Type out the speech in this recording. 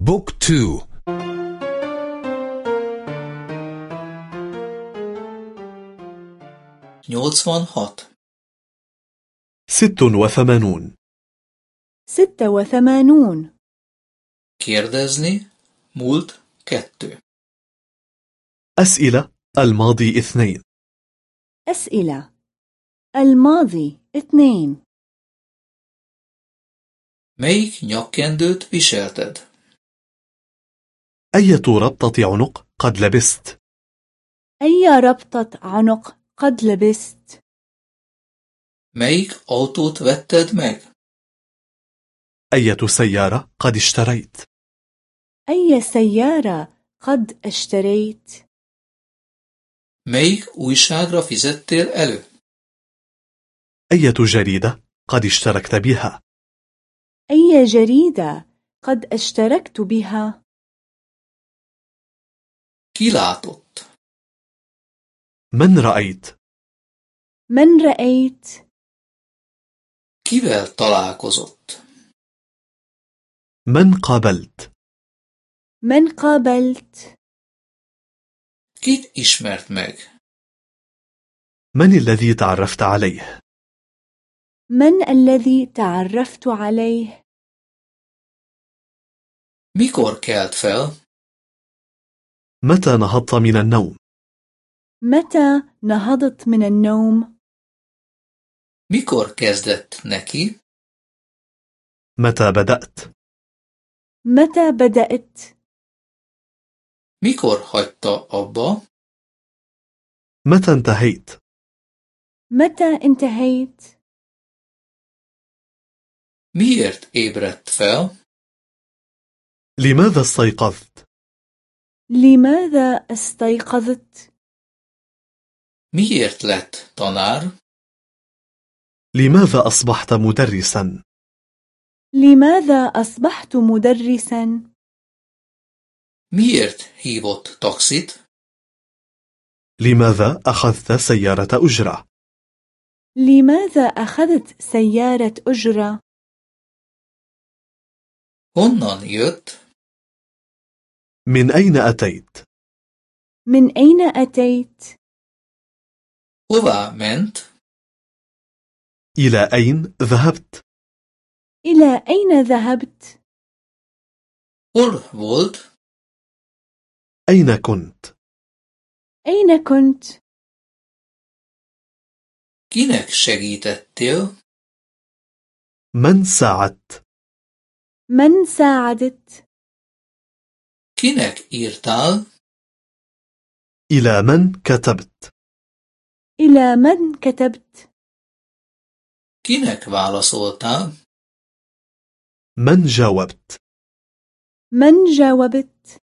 book two. هات ست وثمانون. ستة وثمانون. kérdezni múlt kettő. أسئلة الماضي اثنين. أسئلة الماضي اثنين. Melyik nyakkendőt viselted? أية ربطة عنق قد لبست؟ أي ربطة عنق قد لبست؟ Melyik autót vetted meg? أية سيارة قد اشتريت؟ أي سيارة قد اشتريت؟ Melyik újságra fizettél elő? أية جريدة قد اشتركت بها؟ أي جريدة قد اشتركت بها؟ Ki látott? من رأيت؟ من رأيت؟ Kivel találkozott? من قابلت؟ من قابلت؟ Kit ismert meg? من الذي تعرفت عليه؟ من الذي تعرفت عليه؟ Mikor kelt fel? متى نهضت من النوم؟ متى نهضت من النوم؟ Mikor kezdett neki? متى بدأت؟ متى بدأت؟ Mikor hagyta abba? متى انتهيت؟ متى انتهيت؟ Miért ébredt fel? لماذا استيقظت؟ لماذا استيقظت؟ Miért lett tanár? لماذا أصبحت مدرسا؟ لماذا أصبحت مدرسا؟ Miért hívott taxit? لماذا أخذت سيارة أجرة؟ لماذا أخذت سيارة أجرة؟ Honnan jött? من أين أتيت؟ من أين أتيت؟ Hová ment? إلى أين ذهبت؟ إلى أين ذهبت؟ Hol volt? أين كنت؟ أين كنت؟ Kinek segítettél? من ساعدت؟ من ساعدت؟ Kinek írtál? إلى من كتبت؟ إلى من كتبت؟ Kinek válaszoltál? من جاوبت؟ من جاوبت؟